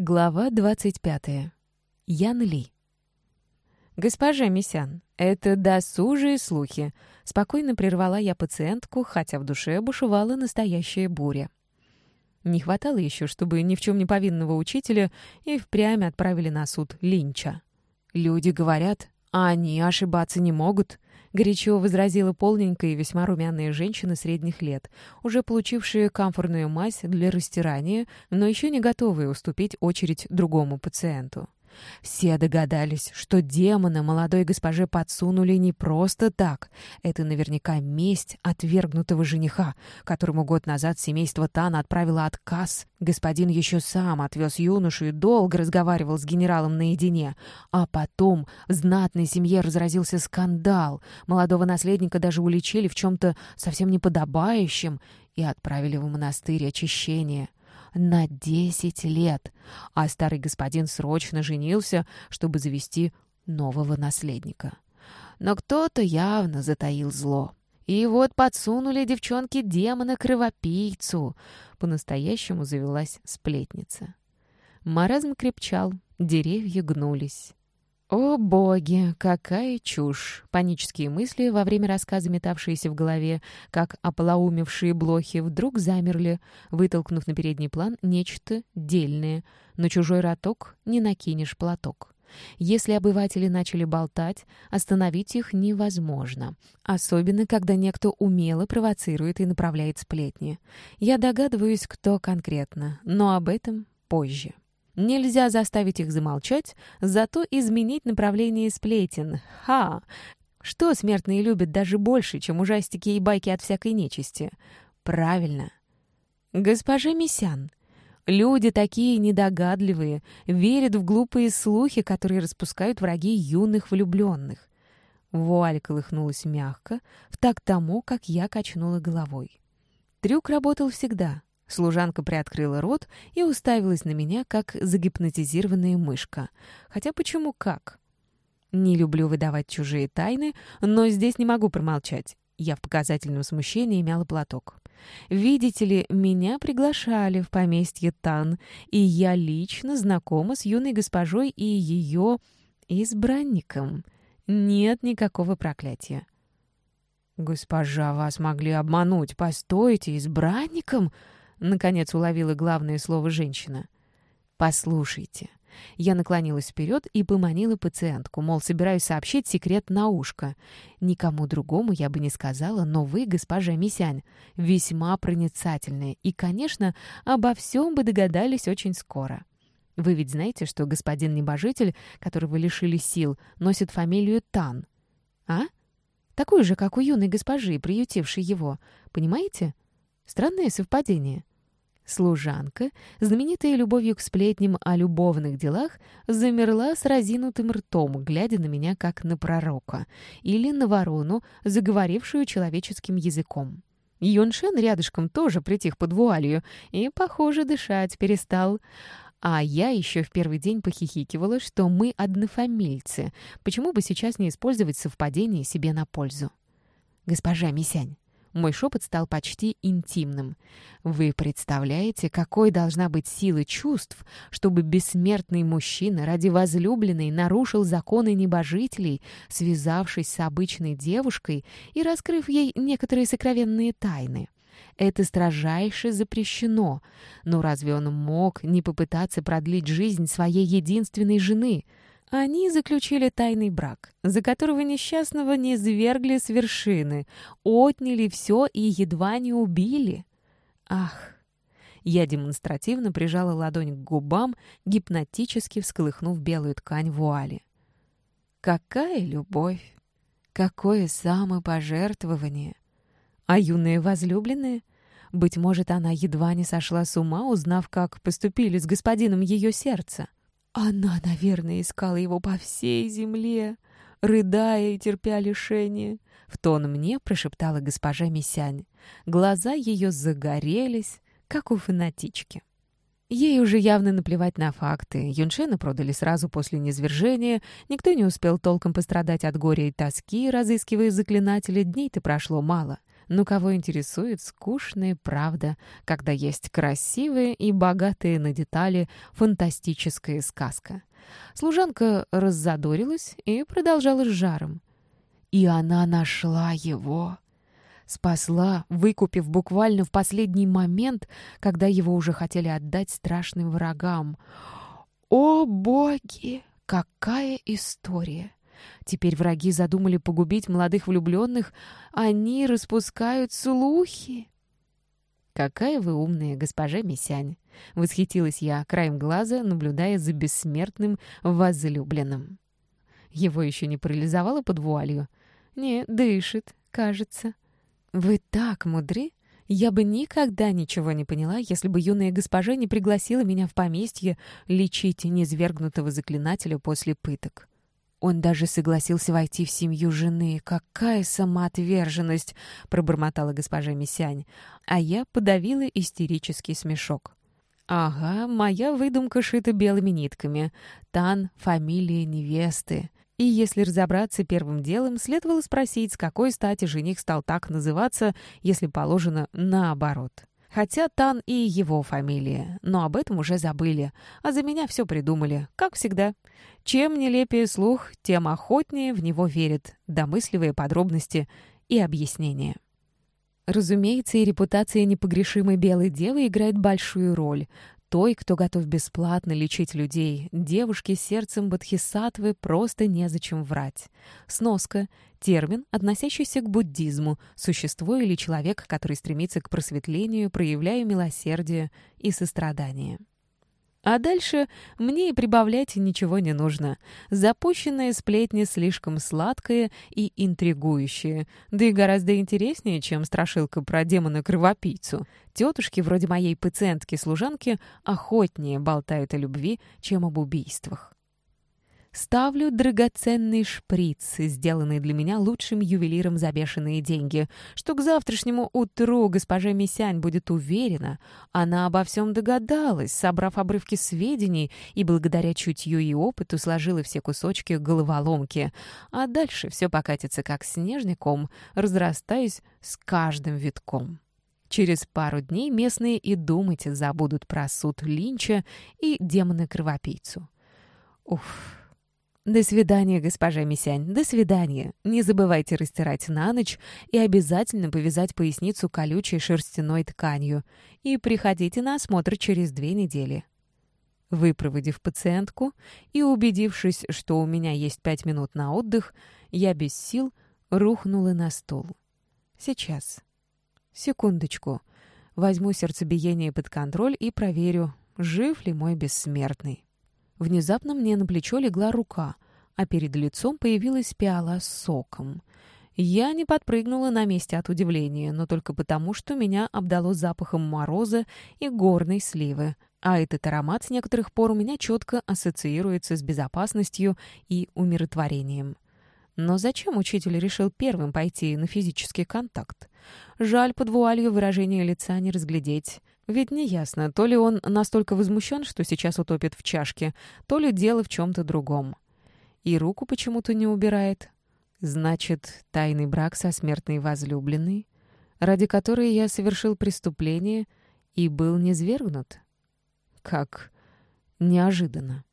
Глава 25. Ян Ли. «Госпожа Мисян, это досужие слухи», — спокойно прервала я пациентку, хотя в душе бушевала настоящая буря. Не хватало еще, чтобы ни в чем не повинного учителя и впрямь отправили на суд Линча. «Люди говорят, а они ошибаться не могут», — горячо возразила полненькая и весьма румяная женщина средних лет, уже получившая камфорную мазь для растирания, но еще не готовая уступить очередь другому пациенту. Все догадались, что демона молодой госпоже подсунули не просто так. Это наверняка месть отвергнутого жениха, которому год назад семейство Тана отправило отказ. Господин еще сам отвез юношу и долго разговаривал с генералом наедине. А потом в знатной семье разразился скандал. Молодого наследника даже уличили в чем-то совсем неподобающем и отправили в монастырь очищения на десять лет, а старый господин срочно женился, чтобы завести нового наследника. Но кто-то явно затаил зло. И вот подсунули девчонке демона-кровопийцу. По-настоящему завелась сплетница. Маразм крепчал, деревья гнулись. О боги, какая чушь! Панические мысли, во время рассказа метавшиеся в голове, как ополоумевшие блохи, вдруг замерли, вытолкнув на передний план нечто дельное. На чужой роток не накинешь платок. Если обыватели начали болтать, остановить их невозможно. Особенно, когда некто умело провоцирует и направляет сплетни. Я догадываюсь, кто конкретно, но об этом позже. Нельзя заставить их замолчать, зато изменить направление сплетен. Ха! Что смертные любят даже больше, чем ужастики и байки от всякой нечисти? Правильно. Госпожа Мисян, люди такие недогадливые, верят в глупые слухи, которые распускают враги юных влюбленных. Вуаль колыхнулась мягко, в так тому, как я качнула головой. Трюк работал всегда — Служанка приоткрыла рот и уставилась на меня, как загипнотизированная мышка. Хотя почему как? Не люблю выдавать чужие тайны, но здесь не могу промолчать. Я в показательном смущении мяла платок. Видите ли, меня приглашали в поместье Тан, и я лично знакома с юной госпожой и ее избранником. Нет никакого проклятия. «Госпожа, вас могли обмануть. Постойте, избранником?» Наконец уловила главное слово женщина. «Послушайте». Я наклонилась вперед и поманила пациентку, мол, собираюсь сообщить секрет на ушко. Никому другому я бы не сказала, но вы, госпожа Мисянь, весьма проницательная и, конечно, обо всем бы догадались очень скоро. Вы ведь знаете, что господин небожитель, которого лишили сил, носит фамилию Тан? А? Такую же, как у юной госпожи, приютившей его. Понимаете? Странное совпадение. Служанка, знаменитая любовью к сплетням о любовных делах, замерла с разинутым ртом, глядя на меня как на пророка, или на ворону, заговорившую человеческим языком. Юншен рядышком тоже притих под вуалью и, похоже, дышать перестал. А я еще в первый день похихикивала, что мы однофамильцы. Почему бы сейчас не использовать совпадение себе на пользу? «Госпожа Мисянь, мой шепот стал почти интимным. «Вы представляете, какой должна быть сила чувств, чтобы бессмертный мужчина ради возлюбленной нарушил законы небожителей, связавшись с обычной девушкой и раскрыв ей некоторые сокровенные тайны?» Это строжайше запрещено. Но разве он мог не попытаться продлить жизнь своей единственной жены — они заключили тайный брак, за которого несчастного не свергли с вершины, отняли все и едва не убили. Ах! Я демонстративно прижала ладонь к губам, гипнотически всколыхнув белую ткань вуали. Какая любовь! Какое самопожертвование! А юная возлюбленная? Быть может, она едва не сошла с ума, узнав, как поступили с господином ее сердца. Она, наверное, искала его по всей земле, рыдая и терпя лишение. В тон мне прошептала госпожа Мисянь. Глаза ее загорелись, как у фанатички. Ей уже явно наплевать на факты. Юншена продали сразу после низвержения. Никто не успел толком пострадать от горя и тоски, разыскивая заклинателя. Дней-то прошло мало. Но кого интересует скучная правда, когда есть красивая и богатая на детали фантастическая сказка? Служанка раззадорилась и продолжала с жаром. И она нашла его. Спасла, выкупив буквально в последний момент, когда его уже хотели отдать страшным врагам. О, боги! Какая история! Теперь враги задумали погубить молодых влюбленных. Они распускают слухи. «Какая вы умная, госпожа Мисянь!» — восхитилась я краем глаза, наблюдая за бессмертным возлюбленным. Его еще не парализовало под вуалью? Не, дышит, кажется. «Вы так мудры!» Я бы никогда ничего не поняла, если бы юная госпожа не пригласила меня в поместье лечить низвергнутого заклинателя после пыток. Он даже согласился войти в семью жены. Какая самоотверженность!» — пробормотала госпожа Мисянь. А я подавила истерический смешок. «Ага, моя выдумка шита белыми нитками. Тан — фамилия невесты. И если разобраться первым делом, следовало спросить, с какой стати жених стал так называться, если положено наоборот. Хотя Тан и его фамилия, но об этом уже забыли, а за меня все придумали, как всегда. Чем нелепее слух, тем охотнее в него верят, домысливые подробности и объяснения. Разумеется, и репутация непогрешимой белой девы играет большую роль. Той, кто готов бесплатно лечить людей, девушке с сердцем бодхисаттвы просто незачем врать. Сноска — термин, относящийся к буддизму, существо или человек, который стремится к просветлению, проявляя милосердие и сострадание. А дальше мне и прибавлять ничего не нужно. Запущенная сплетни слишком сладкая и интригующая, да и гораздо интереснее, чем страшилка про демона-кровопийцу. Тетушки, вроде моей пациентки-служанки, охотнее болтают о любви, чем об убийствах. Ставлю драгоценный шприц, сделанный для меня лучшим ювелиром за бешеные деньги, что к завтрашнему утру госпожа Мисянь будет уверена. Она обо всем догадалась, собрав обрывки сведений, и благодаря чутью и опыту сложила все кусочки головоломки. А дальше все покатится как снежником, разрастаясь с каждым витком. Через пару дней местные и думать забудут про суд Линча и демона-кровопийцу. Уф... «До свидания, госпожа Мисянь, до свидания. Не забывайте растирать на ночь и обязательно повязать поясницу колючей шерстяной тканью. И приходите на осмотр через две недели». Выпроводив пациентку и убедившись, что у меня есть пять минут на отдых, я без сил рухнула на стул. «Сейчас. Секундочку. Возьму сердцебиение под контроль и проверю, жив ли мой бессмертный». Внезапно мне на плечо легла рука, а перед лицом появилась пиала с соком. Я не подпрыгнула на месте от удивления, но только потому, что меня обдало запахом мороза и горной сливы, а этот аромат с некоторых пор у меня четко ассоциируется с безопасностью и умиротворением. Но зачем учитель решил первым пойти на физический контакт? Жаль, под вуалью выражения лица не разглядеть. Ведь неясно, то ли он настолько возмущен, что сейчас утопит в чашке, то ли дело в чем-то другом. И руку почему-то не убирает. Значит, тайный брак со смертной возлюбленной, ради которой я совершил преступление и был низвергнут? Как неожиданно.